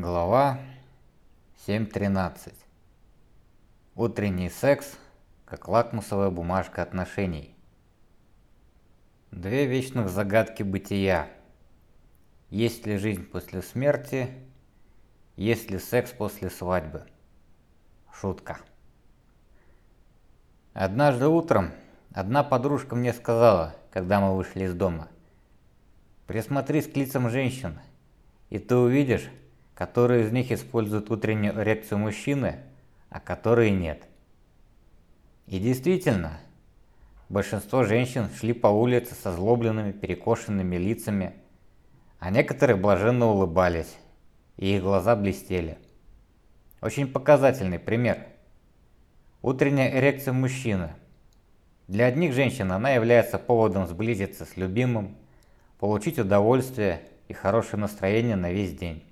Глава 7.13. Утренний секс как лакмусовая бумажка отношений. Две вечных загадки бытия. Есть ли жизнь после смерти? Есть ли секс после свадьбы? Шутка. Однажды утром одна подружка мне сказала, когда мы вышли из дома, «Присмотрись к лицам женщин, и ты увидишь, которые из них используют утреннюю эрекцию мужчины, а которые нет. И действительно, большинство женщин шли по улице со злобленными перекошенными лицами, а некоторые блаженно улыбались, и их глаза блестели. Очень показательный пример. Утренняя эрекция мужчины. Для одних женщин она является поводом сблизиться с любимым, получить удовольствие и хорошее настроение на весь день.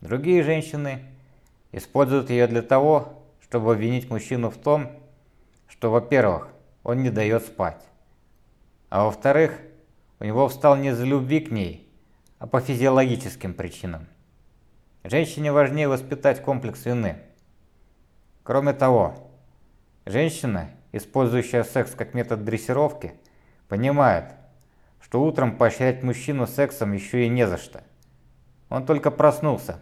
Другие женщины используют ее для того, чтобы обвинить мужчину в том, что, во-первых, он не дает спать, а во-вторых, у него встал не из-за любви к ней, а по физиологическим причинам. Женщине важнее воспитать комплекс вины. Кроме того, женщина, использующая секс как метод дрессировки, понимает, что утром поощрять мужчину сексом еще и не за что. Он только проснулся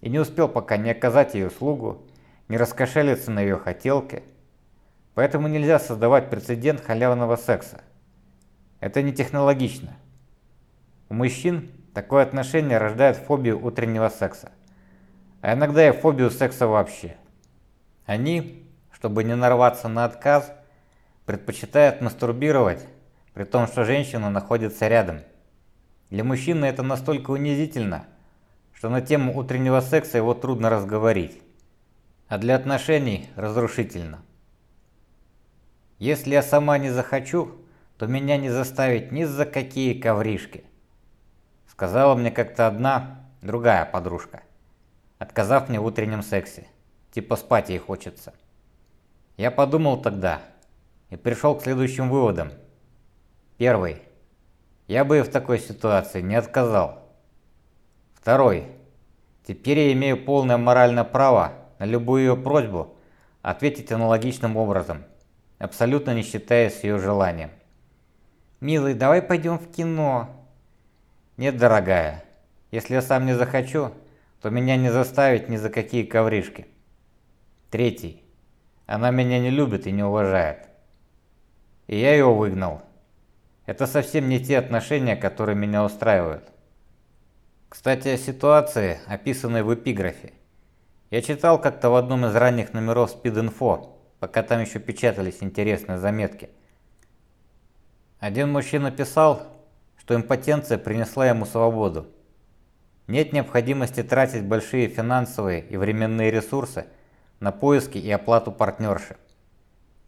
и не успел пока не оказать ей услугу, не раскошелиться на ее хотелке. Поэтому нельзя создавать прецедент халявного секса. Это не технологично. У мужчин такое отношение рождает фобию утреннего секса, а иногда и фобию секса вообще. Они, чтобы не нарваться на отказ, предпочитают мастурбировать, при том, что женщина находится рядом. Для мужчины это настолько унизительно – что на тему утреннего секса его трудно разговорить, а для отношений разрушительно. Если я сама не захочу, то меня не заставить ни за какие ковришки, сказала мне как-то одна другая подружка, отказав мне в утреннем сексе, типа спать ей хочется. Я подумал тогда и пришел к следующим выводам. Первый. Я бы в такой ситуации не отказал. Второй. Теперь я имею полное моральное право на любую ее просьбу ответить аналогичным образом, абсолютно не считаясь ее желанием. «Милый, давай пойдем в кино». «Нет, дорогая, если я сам не захочу, то меня не заставить ни за какие ковришки». Третий. Она меня не любит и не уважает. И я ее выгнал. Это совсем не те отношения, которые меня устраивают. Кстати, о ситуации, описанной в эпиграфе. Я читал как-то в одном из ранних номеров Speed пока там еще печатались интересные заметки. Один мужчина писал, что импотенция принесла ему свободу. Нет необходимости тратить большие финансовые и временные ресурсы на поиски и оплату партнерши.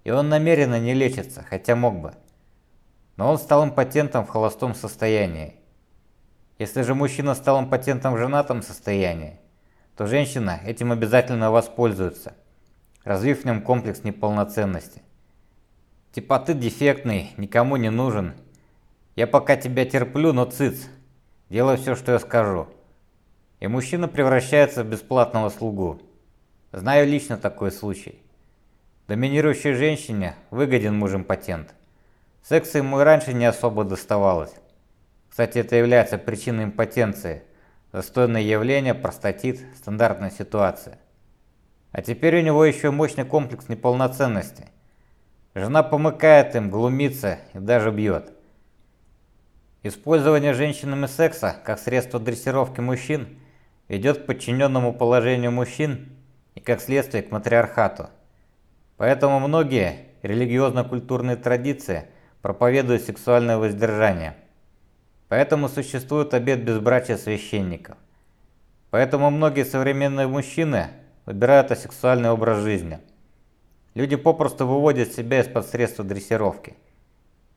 И он намеренно не лечится, хотя мог бы. Но он стал импотентом в холостом состоянии если же мужчина стал импотентом в женатом состоянии, то женщина этим обязательно воспользуется, развив в нем комплекс неполноценности. Типа ты дефектный, никому не нужен. Я пока тебя терплю, но цыц, делай все, что я скажу. И мужчина превращается в бесплатного слугу. Знаю лично такой случай. Доминирующей женщине выгоден муж импотент. Секса ему и раньше не особо доставалось. Кстати, это является причиной импотенции. Застойное явление, простатит, стандартная ситуация. А теперь у него еще мощный комплекс неполноценности. Жена помыкает им, глумится и даже бьет. Использование женщинами секса как средство дрессировки мужчин ведет к подчиненному положению мужчин и как следствие к матриархату. Поэтому многие религиозно-культурные традиции проповедуют сексуальное воздержание – Поэтому существует обет безбрачия священников. Поэтому многие современные мужчины выбирают асексуальный образ жизни. Люди попросту выводят себя из-под средства дрессировки.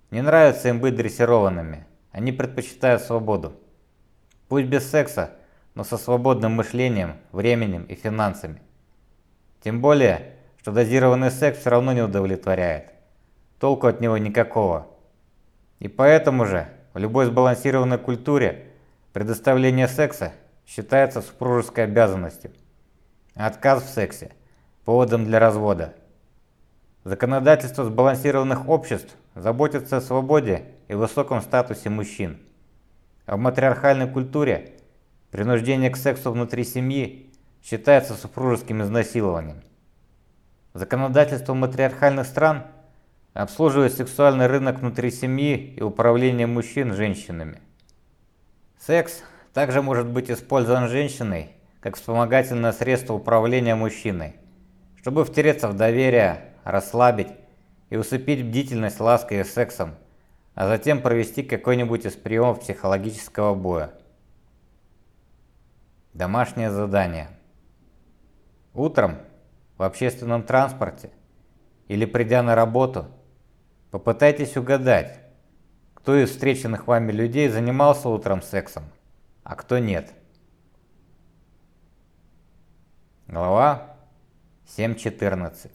Не нравится им быть дрессированными, они предпочитают свободу. Пусть без секса, но со свободным мышлением, временем и финансами. Тем более, что дозированный секс все равно не удовлетворяет. Толку от него никакого. И поэтому же в любой сбалансированной культуре предоставление секса считается супружеской обязанностью, а отказ в сексе – поводом для развода. Законодательство сбалансированных обществ заботится о свободе и высоком статусе мужчин. А в матриархальной культуре принуждение к сексу внутри семьи считается супружеским изнасилованием. Законодательство матриархальных стран обслуживает сексуальный рынок внутри семьи и управление мужчин женщинами. Секс также может быть использован женщиной как вспомогательное средство управления мужчиной, чтобы втереться в доверие, расслабить и усыпить бдительность лаской и сексом, а затем провести какой-нибудь из приемов психологического боя. Домашнее задание. Утром в общественном транспорте или придя на работу, попытайтесь угадать, кто из встреченных вами людей занимался утром сексом, а кто нет. Глава 7.14.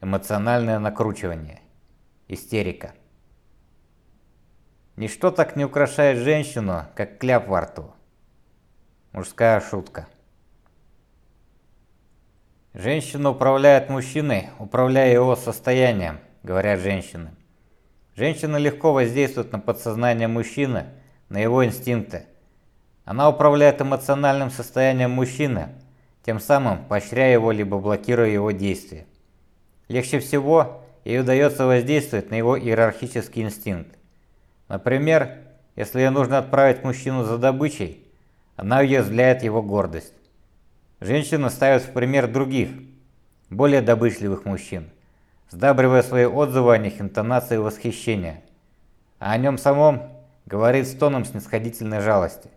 Эмоциональное накручивание. Истерика. Ничто так не украшает женщину, как кляп во рту. Мужская шутка. Женщина управляет мужчиной, управляя его состоянием, говорят женщины. Женщина легко воздействует на подсознание мужчины, на его инстинкты. Она управляет эмоциональным состоянием мужчины, тем самым поощряя его либо блокируя его действия. Легче всего ей удается воздействовать на его иерархический инстинкт. Например, если ей нужно отправить мужчину за добычей, она уязвляет его гордость. Женщина ставит в пример других, более добычливых мужчин, сдабривая свои отзывы о них интонацией восхищения, а о нем самом говорит с тоном снисходительной жалости.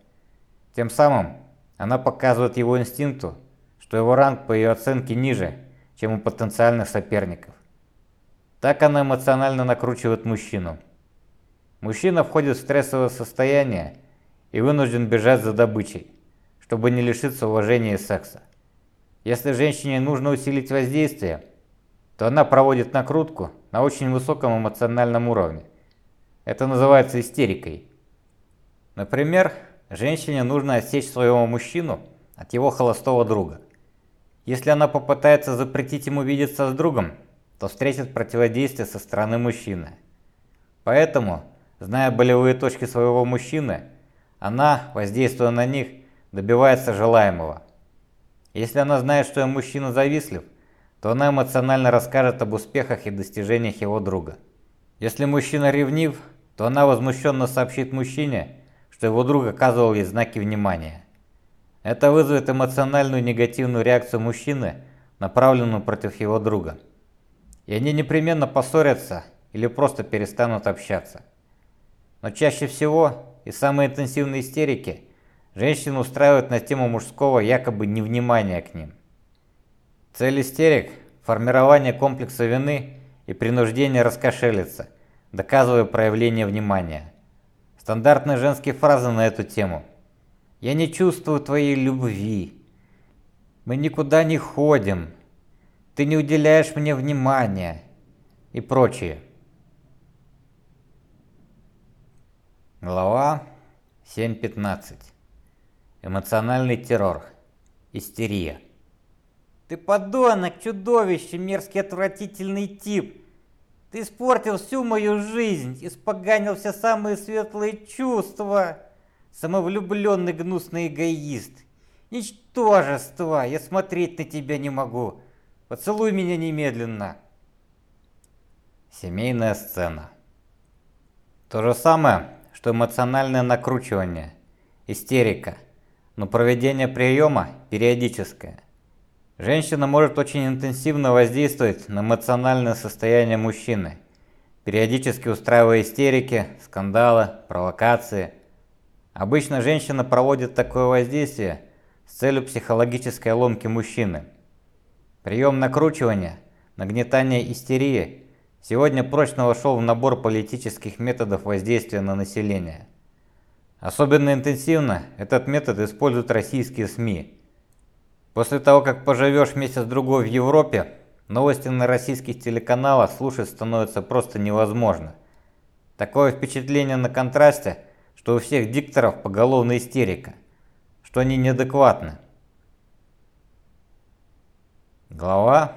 Тем самым она показывает его инстинкту, что его ранг по ее оценке ниже, чем у потенциальных соперников. Так она эмоционально накручивает мужчину. Мужчина входит в стрессовое состояние и вынужден бежать за добычей чтобы не лишиться уважения и секса. Если женщине нужно усилить воздействие, то она проводит накрутку на очень высоком эмоциональном уровне. Это называется истерикой. Например, женщине нужно отсечь своего мужчину от его холостого друга. Если она попытается запретить ему видеться с другом, то встретит противодействие со стороны мужчины. Поэтому, зная болевые точки своего мужчины, она, воздействуя на них, добивается желаемого. Если она знает, что мужчина завистлив, то она эмоционально расскажет об успехах и достижениях его друга. Если мужчина ревнив, то она возмущенно сообщит мужчине, что его друг оказывал ей знаки внимания. Это вызовет эмоциональную негативную реакцию мужчины, направленную против его друга. И они непременно поссорятся или просто перестанут общаться. Но чаще всего и самые интенсивные истерики – Женщин устраивают на тему мужского якобы невнимания к ним. Цель истерик – формирование комплекса вины и принуждение раскошелиться, доказывая проявление внимания. Стандартные женские фразы на эту тему. «Я не чувствую твоей любви», «Мы никуда не ходим», «Ты не уделяешь мне внимания» и прочее. Глава 7.15 Эмоциональный террор. Истерия. Ты подонок, чудовище, мерзкий отвратительный тип. Ты испортил всю мою жизнь, испоганил все самые светлые чувства. Самовлюбленный гнусный эгоист. Ничтожество, я смотреть на тебя не могу. Поцелуй меня немедленно. Семейная сцена. То же самое, что эмоциональное накручивание, истерика – но проведение приема периодическое. Женщина может очень интенсивно воздействовать на эмоциональное состояние мужчины, периодически устраивая истерики, скандалы, провокации. Обычно женщина проводит такое воздействие с целью психологической ломки мужчины. Прием накручивания, нагнетания истерии сегодня прочно вошел в набор политических методов воздействия на население. Особенно интенсивно этот метод используют российские СМИ. После того, как поживешь месяц-другой в Европе, новости на российских телеканалах слушать становится просто невозможно. Такое впечатление на контрасте, что у всех дикторов поголовная истерика, что они неадекватны. Глава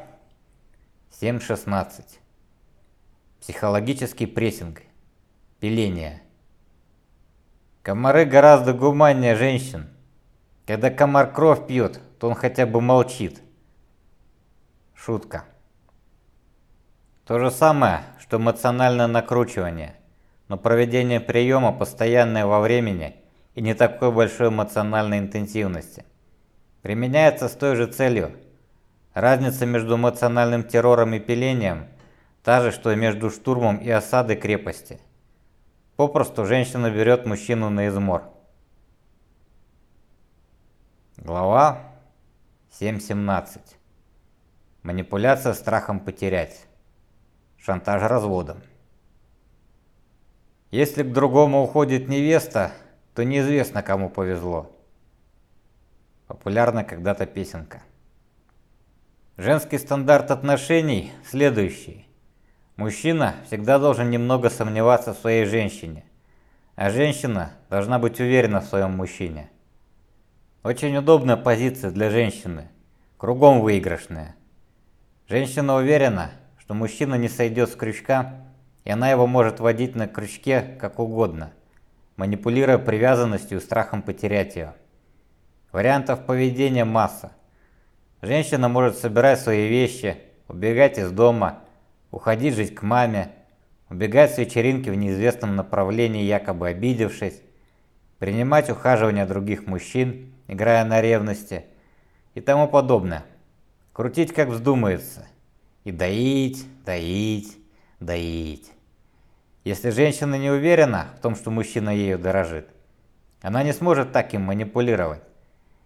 7.16. Психологический прессинг. Пиление. Комары гораздо гуманнее женщин. Когда комар кровь пьет, то он хотя бы молчит. Шутка. То же самое, что эмоциональное накручивание, но проведение приема постоянное во времени и не такой большой эмоциональной интенсивности. Применяется с той же целью. Разница между эмоциональным террором и пилением та же, что и между штурмом и осадой крепости. Попросту женщина берет мужчину на измор. Глава 7.17. Манипуляция страхом потерять. Шантаж разводом. Если к другому уходит невеста, то неизвестно, кому повезло. Популярна когда-то песенка. Женский стандарт отношений следующий. Мужчина всегда должен немного сомневаться в своей женщине, а женщина должна быть уверена в своем мужчине. Очень удобная позиция для женщины, кругом выигрышная. Женщина уверена, что мужчина не сойдет с крючка, и она его может водить на крючке как угодно, манипулируя привязанностью и страхом потерять ее. Вариантов поведения масса. Женщина может собирать свои вещи, убегать из дома, уходить жить к маме, убегать с вечеринки в неизвестном направлении, якобы обидевшись, принимать ухаживание других мужчин, играя на ревности и тому подобное. Крутить как вздумается – и доить, доить, доить. Если женщина не уверена в том, что мужчина ею дорожит, она не сможет так им манипулировать.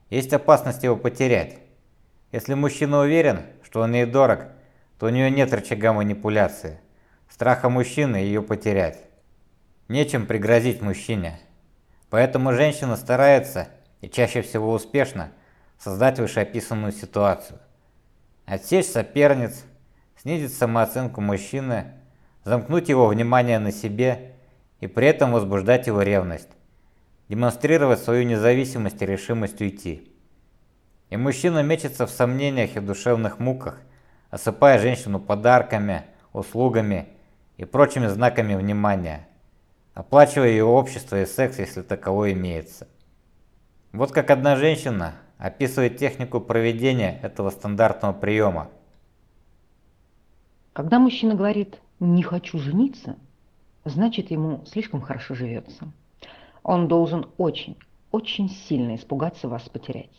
Есть опасность его потерять. Если мужчина уверен, что он ей дорог, то у нее нет рычага манипуляции. Страха мужчины ее потерять. Нечем пригрозить мужчине. Поэтому женщина старается, и чаще всего успешно, создать вышеописанную ситуацию. Отсечь соперниц, снизить самооценку мужчины, замкнуть его внимание на себе и при этом возбуждать его ревность, демонстрировать свою независимость и решимость уйти. И мужчина мечется в сомнениях и душевных муках, осыпая женщину подарками, услугами и прочими знаками внимания, оплачивая ее общество и секс, если таково имеется. Вот как одна женщина описывает технику проведения этого стандартного приема. Когда мужчина говорит «не хочу жениться», значит ему слишком хорошо живется. Он должен очень, очень сильно испугаться вас потерять.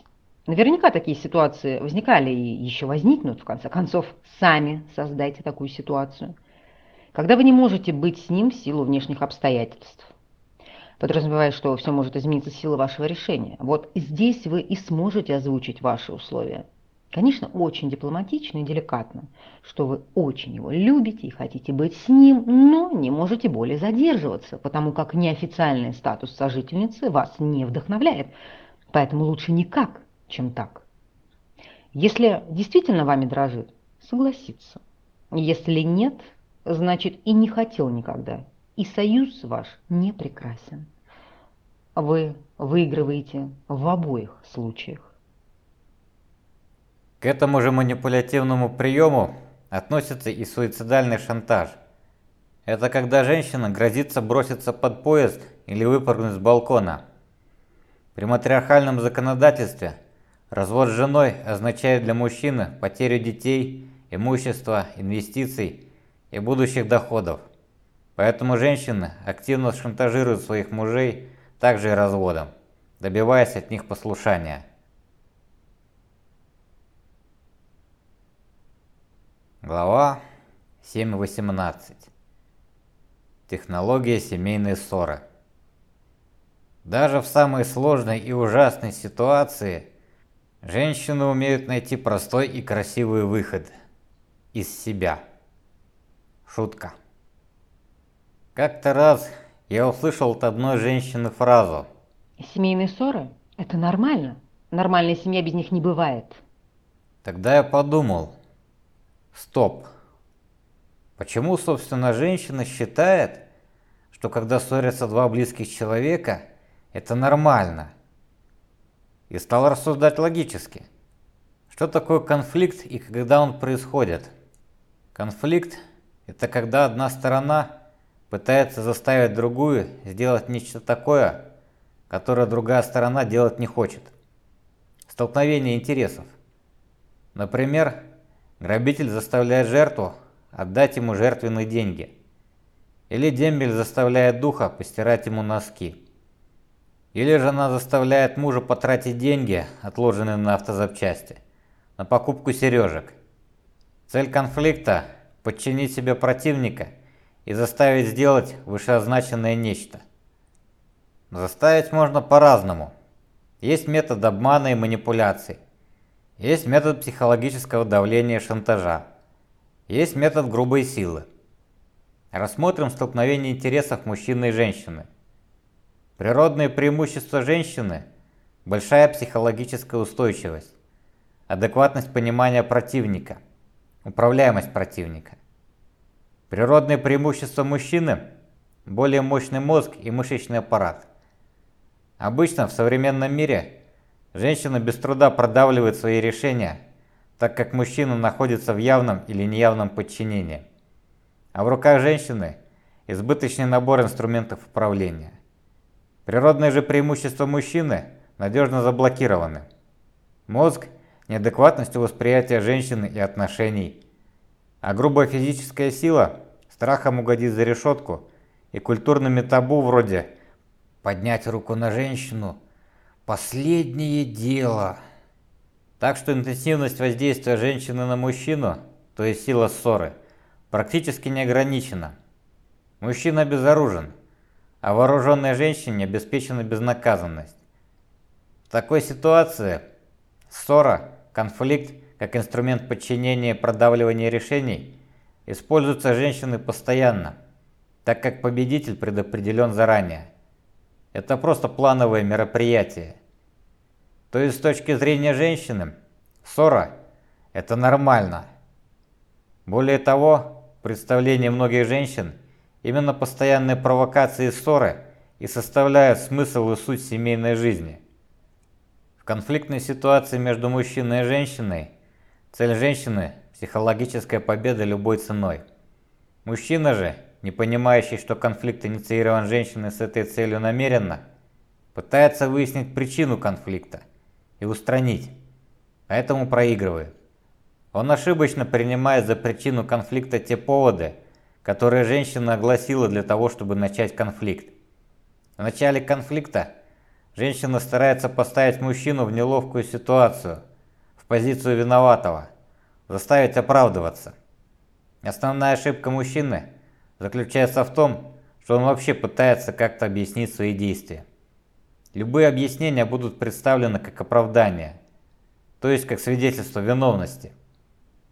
Наверняка такие ситуации возникали и еще возникнут, в конце концов, сами создайте такую ситуацию, когда вы не можете быть с ним в силу внешних обстоятельств. Подразумевая, что все может измениться с силы вашего решения. Вот здесь вы и сможете озвучить ваши условия – Конечно, очень дипломатично и деликатно, что вы очень его любите и хотите быть с ним, но не можете более задерживаться, потому как неофициальный статус сожительницы вас не вдохновляет, поэтому лучше никак, чем так. Если действительно вами дрожит, согласиться. Если нет, значит и не хотел никогда, и союз ваш не прекрасен. Вы выигрываете в обоих случаях. К этому же манипулятивному приему относится и суицидальный шантаж. Это когда женщина грозится броситься под поезд или выпрыгнуть с балкона. При матриархальном законодательстве развод с женой означает для мужчины потерю детей, имущества, инвестиций и будущих доходов. Поэтому женщины активно шантажируют своих мужей также и разводом, добиваясь от них послушания. Глава 7.18. Технология семейной ссоры. Даже в самой сложной и ужасной ситуации женщины умеют найти простой и красивый выход из себя. Шутка. Как-то раз я услышал от одной женщины фразу. Семейные ссоры – это нормально. Нормальная семья без них не бывает. Тогда я подумал – Стоп. Почему, собственно, женщина считает, что когда ссорятся два близких человека, это нормально? и стал рассуждать логически. Что такое конфликт и когда он происходит? Конфликт – это когда одна сторона пытается заставить другую сделать нечто такое, которое другая сторона делать не хочет. Столкновение интересов. Например, грабитель заставляет жертву отдать ему жертвенные деньги. Или дембель заставляет духа постирать ему носки. Или же она заставляет мужа потратить деньги, отложенные на автозапчасти, на покупку сережек. Цель конфликта – подчинить себе противника и заставить сделать вышеозначенное нечто. Заставить можно по-разному. Есть метод обмана и манипуляций. Есть метод психологического давления и шантажа. Есть метод грубой силы. Рассмотрим столкновение интересов мужчины и женщины. Природные преимущества женщины – большая психологическая устойчивость, адекватность понимания противника, управляемость противника. Природные преимущества мужчины – более мощный мозг и мышечный аппарат. Обычно в современном мире женщина без труда продавливает свои решения, так как мужчина находится в явном или неявном подчинении – а в руках женщины избыточный набор инструментов управления. Природные же преимущества мужчины надежно заблокированы. Мозг – неадекватностью восприятия женщины и отношений, а грубая физическая сила – страхом угодить за решетку и культурными табу вроде «поднять руку на женщину – последнее дело». Так что интенсивность воздействия женщины на мужчину, то есть сила ссоры – практически не ограничена. Мужчина безоружен, а вооруженной женщине обеспечена безнаказанность. В такой ситуации ссора, конфликт как инструмент подчинения и продавливания решений используется женщиной постоянно, так как победитель предопределен заранее. Это просто плановое мероприятие. То есть с точки зрения женщины, ссора – это нормально. Более того, представлении многих женщин именно постоянные провокации и ссоры и составляют смысл и суть семейной жизни. В конфликтной ситуации между мужчиной и женщиной цель женщины – психологическая победа любой ценой. Мужчина же, не понимающий, что конфликт инициирован женщиной с этой целью намеренно, пытается выяснить причину конфликта и устранить, поэтому проигрывает. Он ошибочно принимает за причину конфликта те поводы, которые женщина огласила для того, чтобы начать конфликт. В начале конфликта женщина старается поставить мужчину в неловкую ситуацию, позицию виноватого, заставить оправдываться. Основная ошибка мужчины заключается в том, что он вообще пытается как-то объяснить свои действия. Любые объяснения будут представлены как оправдание, то есть как свидетельство виновности.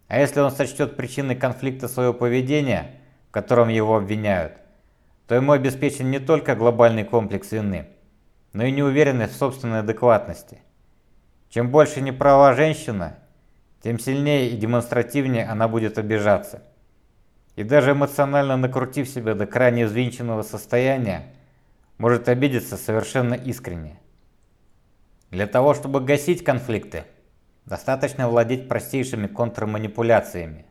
А если он сочтет причиной конфликта своего поведения, в котором его обвиняют, то ему обеспечен не только глобальный комплекс вины, но и неуверенность в собственной адекватности. Чем больше неправа женщина, тем сильнее и демонстративнее она будет обижаться. И даже эмоционально накрутив себя до крайне взвинченного состояния, может обидеться совершенно искренне. Для того, чтобы гасить конфликты, Достаточно владеть простейшими контрманипуляциями.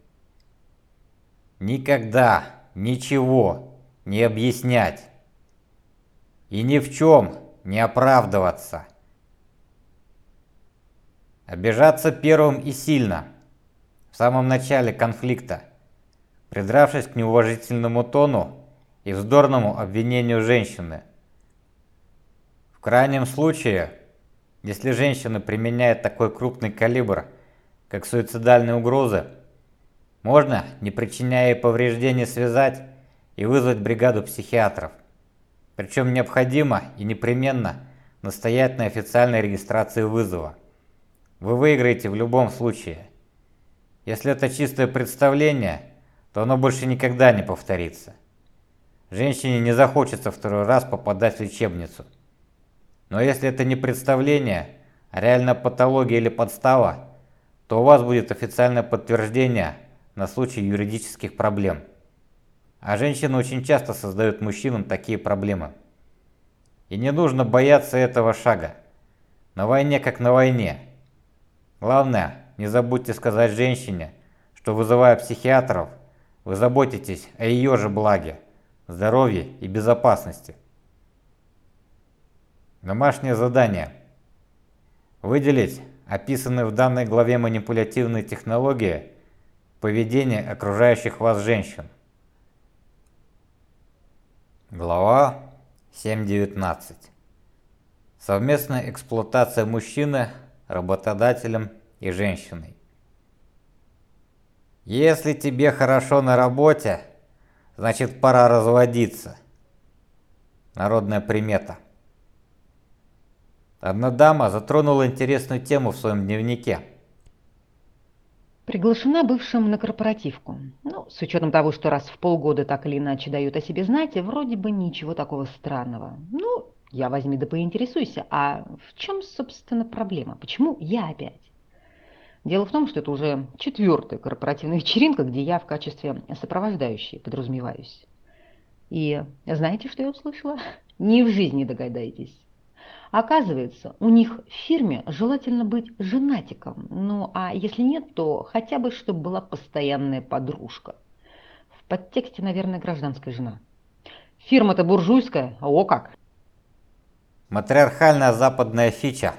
Никогда ничего не объяснять. И ни в чем не оправдываться. Обижаться первым и сильно, в самом начале конфликта, придравшись к неуважительному тону и вздорному обвинению женщины. В крайнем случае если женщина применяет такой крупный калибр, как суицидальные угрозы, можно, не причиняя ей повреждений, связать и вызвать бригаду психиатров. Причем необходимо и непременно настоять на официальной регистрации вызова. Вы выиграете в любом случае. Если это чистое представление, то оно больше никогда не повторится. Женщине не захочется второй раз попадать в лечебницу. Но если это не представление, а реальная патология или подстава, то у вас будет официальное подтверждение на случай юридических проблем. А женщины очень часто создают мужчинам такие проблемы. И не нужно бояться этого шага. На войне как на войне. Главное, не забудьте сказать женщине, что вызывая психиатров, вы заботитесь о ее же благе, здоровье и безопасности. Домашнее задание. Выделить описанные в данной главе манипулятивные технологии поведения окружающих вас женщин. Глава 7.19. Совместная эксплуатация мужчины работодателем и женщиной. Если тебе хорошо на работе, значит пора разводиться. Народная примета. Одна дама затронула интересную тему в своем дневнике. Приглашена бывшим на корпоративку. Ну, с учетом того, что раз в полгода так или иначе дают о себе знать, вроде бы ничего такого странного. Ну, я возьми да поинтересуйся, а в чем, собственно, проблема? Почему я опять? Дело в том, что это уже четвертая корпоративная вечеринка, где я в качестве сопровождающей подразумеваюсь. И знаете, что я услышала? Ни в жизни догадаетесь. Оказывается, у них в фирме желательно быть женатиком. Ну, а если нет, то хотя бы, чтобы была постоянная подружка. В подтексте, наверное, гражданская жена. Фирма-то буржуйская, а о как! Матриархальная западная фича.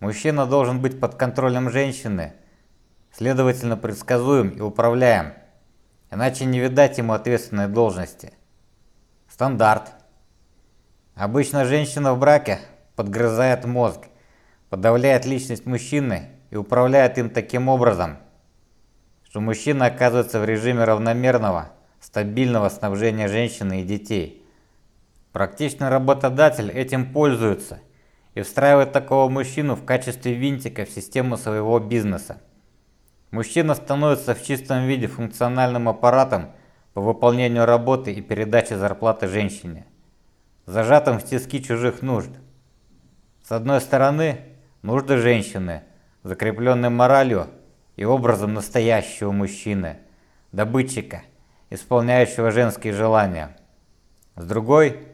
Мужчина должен быть под контролем женщины, следовательно предсказуем и управляем, иначе не видать ему ответственной должности. Стандарт. Обычно женщина в браке подгрызает мозг, подавляет личность мужчины и управляет им таким образом, что мужчина оказывается в режиме равномерного, стабильного снабжения женщины и детей. Практичный работодатель этим пользуется и встраивает такого мужчину в качестве винтика в систему своего бизнеса. Мужчина становится в чистом виде функциональным аппаратом по выполнению работы и передаче зарплаты женщине, зажатым в тиски чужих нужд. С одной стороны, нужды женщины, закрепленные моралью и образом настоящего мужчины, добытчика, исполняющего женские желания. С другой,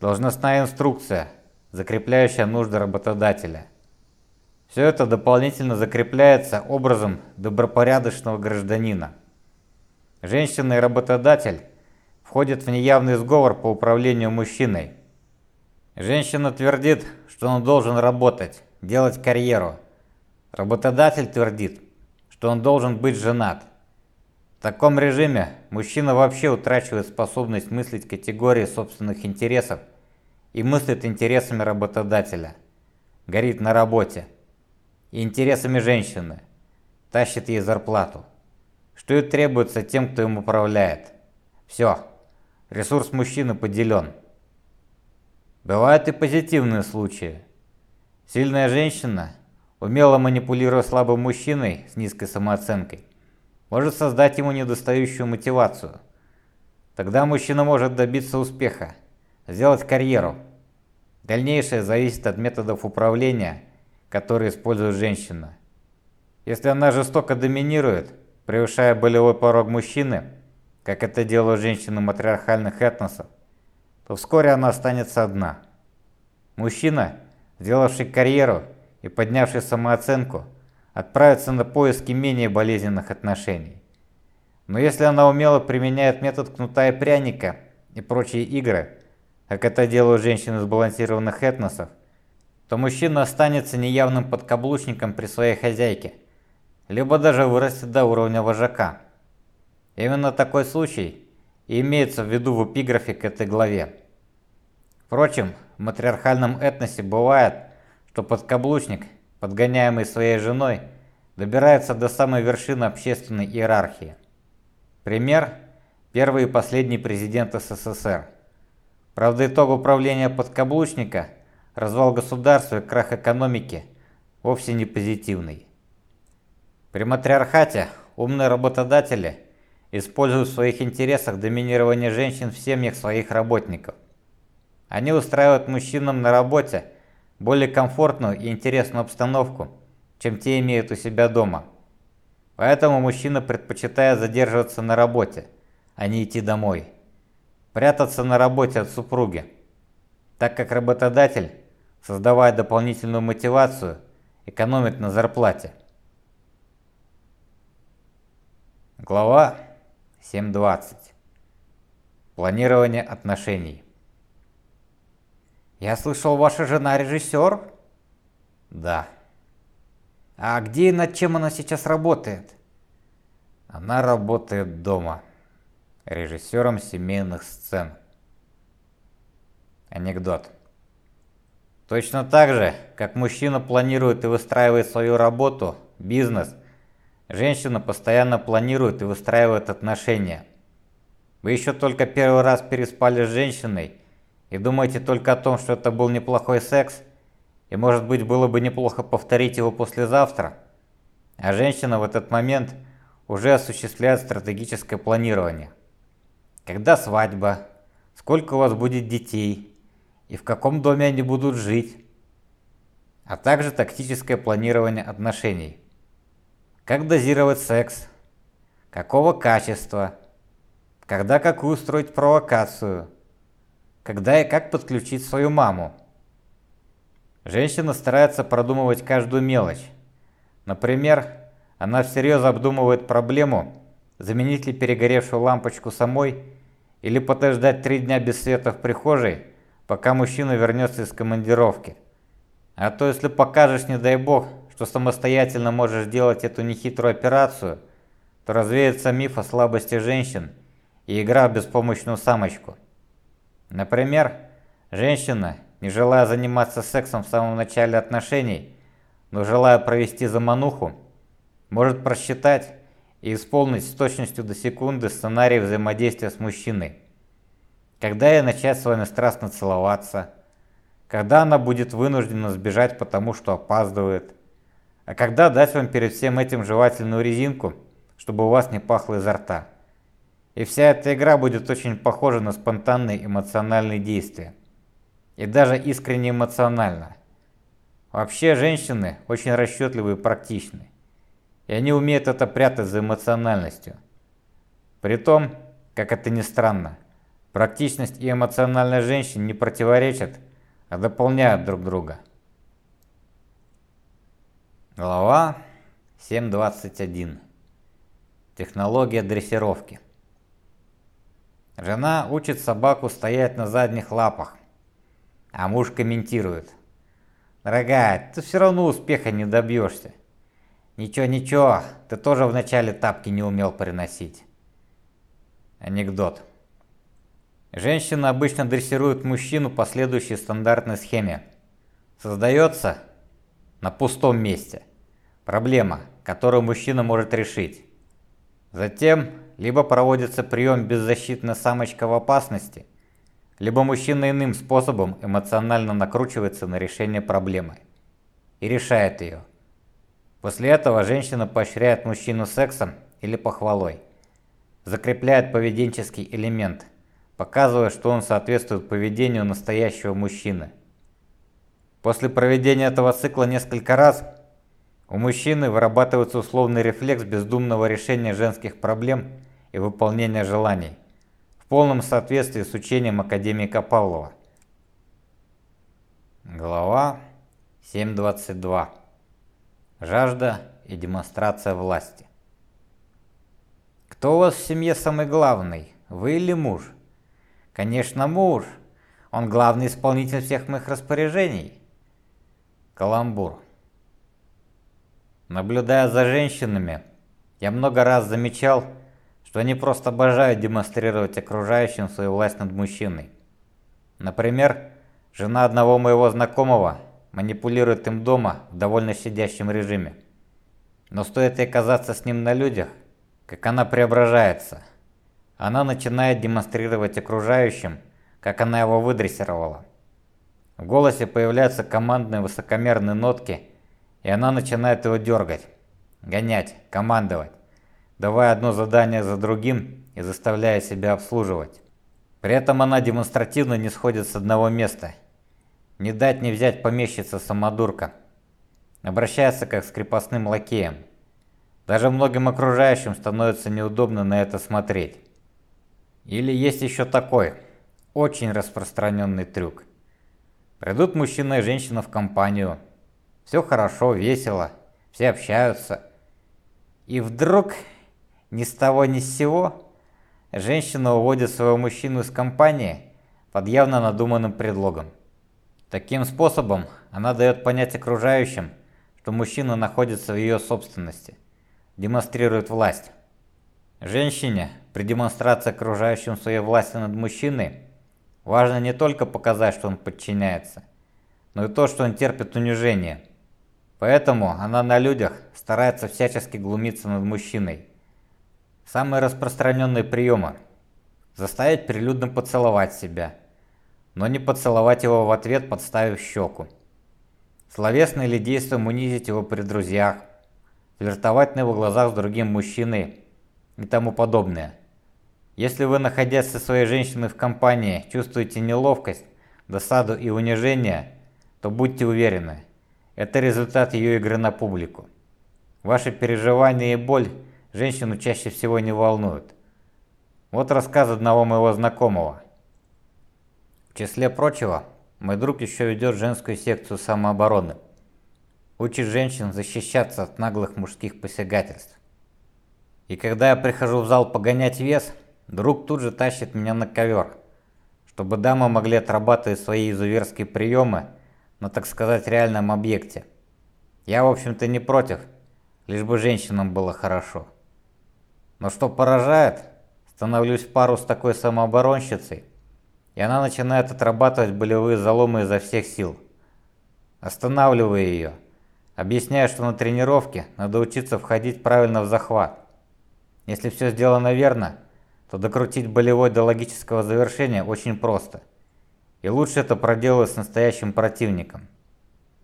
должностная инструкция, закрепляющая нужды работодателя. Все это дополнительно закрепляется образом добропорядочного гражданина. Женщина и работодатель входят в неявный сговор по управлению мужчиной. Женщина твердит, что он должен работать, делать карьеру. Работодатель твердит, что он должен быть женат. В таком режиме мужчина вообще утрачивает способность мыслить категории собственных интересов и мыслит интересами работодателя. Горит на работе. И интересами женщины. Тащит ей зарплату. Что и требуется тем, кто им управляет. Все. Ресурс мужчины поделен. Бывают и позитивные случаи. Сильная женщина, умело манипулируя слабым мужчиной с низкой самооценкой, может создать ему недостающую мотивацию. Тогда мужчина может добиться успеха, сделать карьеру. Дальнейшее зависит от методов управления, которые использует женщина. Если она жестоко доминирует, превышая болевой порог мужчины, как это делают женщины матриархальных этносов, то вскоре она останется одна. Мужчина, сделавший карьеру и поднявший самооценку, отправится на поиски менее болезненных отношений. Но если она умело применяет метод кнута и пряника и прочие игры, как это делают женщины сбалансированных этносов, то мужчина останется неявным подкаблучником при своей хозяйке, либо даже вырастет до уровня вожака. Именно такой случай и имеется в виду в эпиграфе к этой главе. Впрочем, в матриархальном этносе бывает, что подкаблучник, подгоняемый своей женой, добирается до самой вершины общественной иерархии. Пример – первый и последний президент СССР. Правда, итог управления подкаблучника – развал государства и крах экономики – вовсе не позитивный. При матриархате умные работодатели – используют в своих интересах доминирование женщин в семьях своих работников. Они устраивают мужчинам на работе более комфортную и интересную обстановку, чем те имеют у себя дома. Поэтому мужчина предпочитает задерживаться на работе, а не идти домой. Прятаться на работе от супруги, так как работодатель создавая дополнительную мотивацию экономить на зарплате. Глава 7.20. Планирование отношений. Я слышал, ваша жена режиссер? Да. А где и над чем она сейчас работает? Она работает дома. Режиссером семейных сцен. Анекдот. Точно так же, как мужчина планирует и выстраивает свою работу, бизнес, женщина постоянно планирует и выстраивает отношения. Вы еще только первый раз переспали с женщиной и думаете только о том, что это был неплохой секс, и может быть было бы неплохо повторить его послезавтра, а женщина в этот момент уже осуществляет стратегическое планирование. Когда свадьба, сколько у вас будет детей? И в каком доме они будут жить, а также тактическое планирование отношений. Как дозировать секс, какого качества, когда какую устроить провокацию, когда и как подключить свою маму. Женщина старается продумывать каждую мелочь. Например, она всерьез обдумывает проблему, заменить ли перегоревшую лампочку самой или подождать три дня без света в прихожей, пока мужчина вернется из командировки. А то если покажешь, не дай бог, что самостоятельно можешь делать эту нехитрую операцию, то развеется миф о слабости женщин и игра в беспомощную самочку. Например, женщина, не желая заниматься сексом в самом начале отношений, но желая провести замануху, может просчитать и исполнить с точностью до секунды сценарий взаимодействия с мужчиной. Когда ей начать с вами страстно целоваться, когда она будет вынуждена сбежать потому, что опаздывает, а когда дать вам перед всем этим жевательную резинку, чтобы у вас не пахло изо рта. И вся эта игра будет очень похожа на спонтанные эмоциональные действия. И даже искренне эмоционально. Вообще женщины очень расчетливые и практичны. И они умеют это прятать за эмоциональностью. При том, как это ни странно, практичность и эмоциональность женщин не противоречат, а дополняют друг друга. Глава 7.21. Технология дрессировки. Жена учит собаку стоять на задних лапах, а муж комментирует. «Дорогая, ты все равно успеха не добьешься. Ничего-ничего, ты тоже вначале тапки не умел приносить». Анекдот. Женщина обычно дрессирует мужчину по следующей стандартной схеме. Создается на пустом месте проблема, которую мужчина может решить. Затем либо проводится прием беззащитная самочка в опасности, либо мужчина иным способом эмоционально накручивается на решение проблемы и решает ее. После этого женщина поощряет мужчину сексом или похвалой, закрепляет поведенческий элемент, показывая, что он соответствует поведению настоящего мужчины. После проведения этого цикла несколько раз у мужчины вырабатывается условный рефлекс бездумного решения женских проблем и выполнения желаний, в полном соответствии с учением академика Павлова. Глава 7.22. Жажда и демонстрация власти. Кто у вас в семье самый главный, вы или муж? Конечно, муж. Он главный исполнитель всех моих распоряжений. Каламбур. Наблюдая за женщинами, я много раз замечал, что они просто обожают демонстрировать окружающим свою власть над мужчиной. Например, жена одного моего знакомого манипулирует им дома в довольно щадящем режиме. Но стоит ей казаться с ним на людях, как она преображается. Она начинает демонстрировать окружающим, как она его выдрессировала. В голосе появляются командные высокомерные нотки, и она начинает его дергать, гонять, командовать, давая одно задание за другим и заставляя себя обслуживать. При этом она демонстративно не сходит с одного места. Не дать не взять помещица самодурка. Обращается как с крепостным лакеем. Даже многим окружающим становится неудобно на это смотреть. Или есть еще такой, очень распространенный трюк. Придут мужчина и женщина в компанию. Все хорошо, весело, все общаются. И вдруг, ни с того ни с сего, женщина уводит своего мужчину из компании под явно надуманным предлогом. Таким способом она дает понять окружающим, что мужчина находится в ее собственности, демонстрирует власть. Женщине при демонстрации окружающим своей власти над мужчиной важно не только показать, что он подчиняется, но и то, что он терпит унижение. Поэтому она на людях старается всячески глумиться над мужчиной. Самые распространенные приемы – заставить прилюдно поцеловать себя – но не поцеловать его в ответ, подставив щеку. Словесно или действием унизить его при друзьях, флиртовать на его глазах с другим мужчиной и тому подобное. Если вы, находясь со своей женщиной в компании, чувствуете неловкость, досаду и унижение, то будьте уверены, это результат ее игры на публику. Ваши переживания и боль женщину чаще всего не волнуют. Вот рассказ одного моего знакомого. В числе прочего, мой друг еще ведет женскую секцию самообороны. Учит женщин защищаться от наглых мужских посягательств. И когда я прихожу в зал погонять вес, друг тут же тащит меня на ковер, чтобы дамы могли отрабатывать свои изуверские приемы на, так сказать, реальном объекте. Я, в общем-то, не против, лишь бы женщинам было хорошо. Но что поражает, становлюсь в пару с такой самооборонщицей – и она начинает отрабатывать болевые заломы изо всех сил. Останавливаю ее, объясняя, что на тренировке надо учиться входить правильно в захват. Если все сделано верно, то докрутить болевой до логического завершения очень просто. И лучше это проделать с настоящим противником.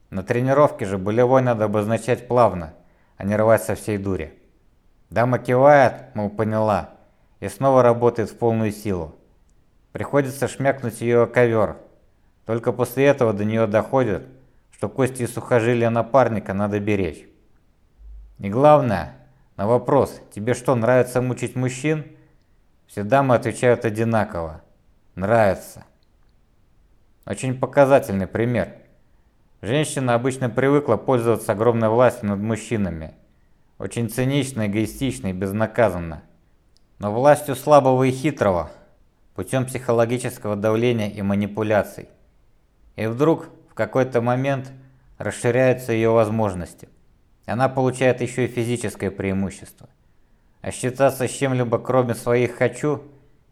На тренировке же болевой надо обозначать плавно, а не рвать со всей дури. Дама кивает, мол, поняла, и снова работает в полную силу. Приходится шмякнуть ее о ковер. Только после этого до нее доходит, что кости и сухожилия напарника надо беречь. И главное, на вопрос «Тебе что, нравится мучить мужчин?» Все дамы отвечают одинаково. Нравится. Очень показательный пример. Женщина обычно привыкла пользоваться огромной властью над мужчинами. Очень цинично, эгоистично и безнаказанно. Но властью слабого и хитрого – путем психологического давления и манипуляций. И вдруг в какой-то момент расширяются ее возможности. Она получает еще и физическое преимущество. А считаться с чем-либо кроме своих «хочу»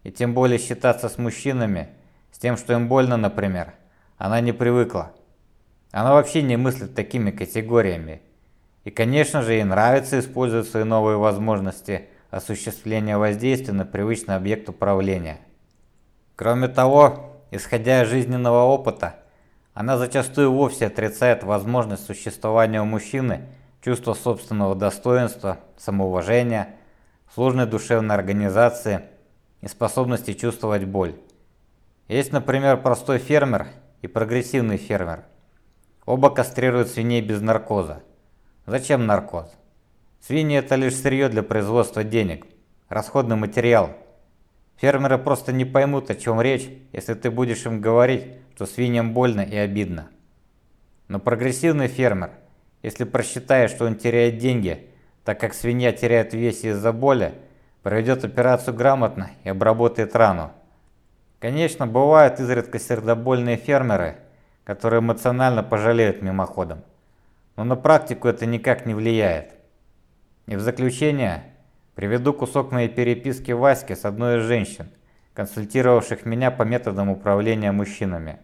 и тем более считаться с мужчинами, с тем, что им больно, например, она не привыкла. Она вообще не мыслит такими категориями. И, конечно же, ей нравится использовать свои новые возможности осуществления воздействия на привычный объект управления – Кроме того, исходя из жизненного опыта, она зачастую вовсе отрицает возможность существования у мужчины чувства собственного достоинства, самоуважения, сложной душевной организации и способности чувствовать боль. Есть, например, простой фермер и прогрессивный фермер. Оба кастрируют свиней без наркоза. Зачем наркоз? Свиньи это лишь сырье для производства денег, расходный материал – Фермеры просто не поймут, о чем речь, если ты будешь им говорить, что свиньям больно и обидно. Но прогрессивный фермер, если просчитает, что он теряет деньги, так как свинья теряет вес из-за боли, проведет операцию грамотно и обработает рану. Конечно, бывают изредка сердобольные фермеры, которые эмоционально пожалеют мимоходом. Но на практику это никак не влияет. И в заключение Приведу кусок моей переписки Васьки с одной из женщин, консультировавших меня по методам управления мужчинами.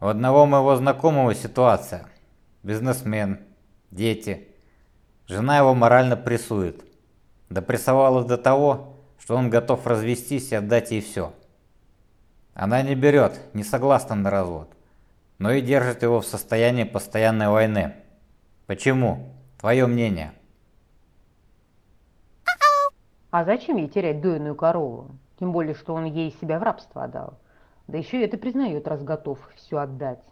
У одного моего знакомого ситуация. Бизнесмен, дети. Жена его морально прессует. Допрессовала до того, что он готов развестись и отдать ей все. Она не берет, не согласна на развод, но и держит его в состоянии постоянной войны. Почему? Твое мнение. А зачем ей терять дойную корову? Тем более, что он ей себя в рабство отдал. Да еще и это признает, раз готов все отдать.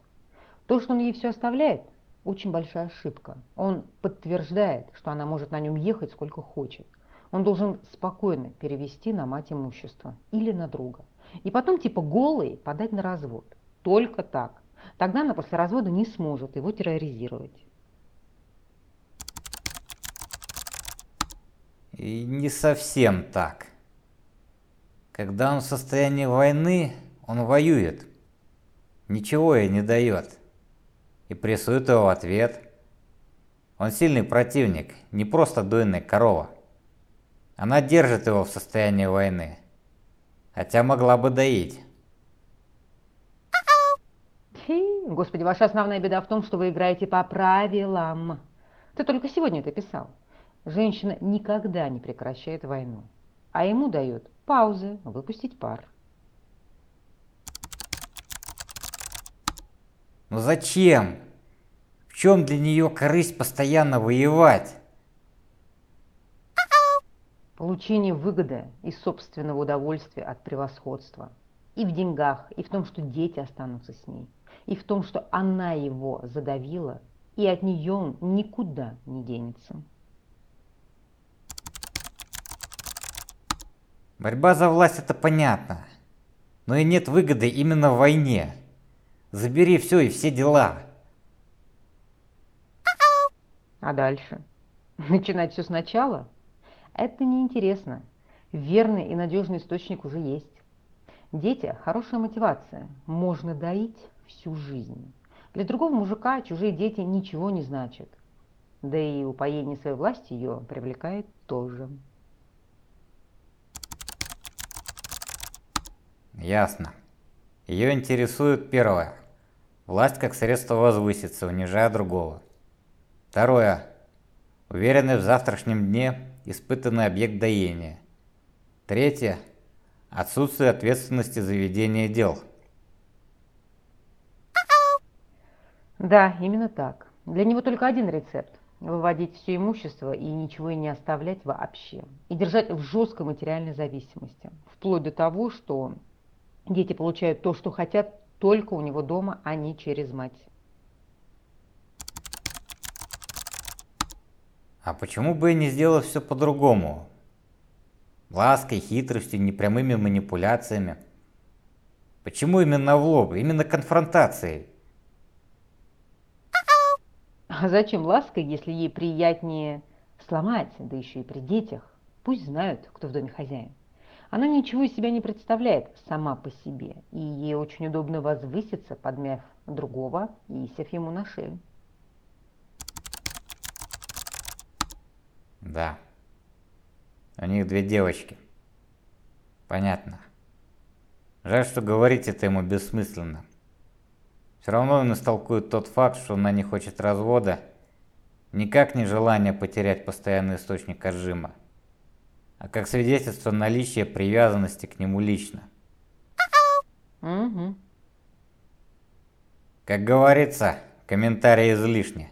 То, что он ей все оставляет, очень большая ошибка. Он подтверждает, что она может на нем ехать сколько хочет. Он должен спокойно перевести на мать имущество или на друга. И потом типа голый подать на развод. Только так. Тогда она после развода не сможет его терроризировать. И не совсем так. Когда он в состоянии войны, он воюет. Ничего ей не дает. И прессует его в ответ. Он сильный противник, не просто дойная корова. Она держит его в состоянии войны. Хотя могла бы доить. Фи, господи, ваша основная беда в том, что вы играете по правилам. Ты только сегодня это писал. Женщина никогда не прекращает войну, а ему дают паузы, выпустить пар. Но зачем? В чем для нее корысть постоянно воевать? Получение выгоды и собственного удовольствия от превосходства. И в деньгах, и в том, что дети останутся с ней, и в том, что она его задавила, и от нее он никуда не денется. Борьба за власть это понятно. Но и нет выгоды именно в войне. Забери все и все дела. А дальше? Начинать все сначала? Это неинтересно. Верный и надежный источник уже есть. Дети – хорошая мотивация. Можно доить всю жизнь. Для другого мужика чужие дети ничего не значат. Да и упоение своей власти ее привлекает тоже. Ясно. Ее интересует первое. Власть как средство возвыситься, унижая другого. Второе. Уверенный в завтрашнем дне, испытанный объект доения. Третье. Отсутствие ответственности за ведение дел. Да, именно так. Для него только один рецепт – выводить все имущество и ничего и не оставлять вообще. И держать в жесткой материальной зависимости. Вплоть до того, что Дети получают то, что хотят, только у него дома, а не через мать. А почему бы и не сделать все по-другому? Лаской, хитростью, непрямыми манипуляциями. Почему именно в лоб, именно конфронтацией? А зачем лаской, если ей приятнее сломать, да еще и при детях? Пусть знают, кто в доме хозяин. Она ничего из себя не представляет сама по себе, и ей очень удобно возвыситься, подмяв другого и сев ему на шею. Да. У них две девочки. Понятно. Жаль, что говорить это ему бессмысленно. Все равно он истолкует тот факт, что она не хочет развода, никак не желание потерять постоянный источник отжима а как свидетельство наличия привязанности к нему лично. Угу. Как говорится, комментарии излишни.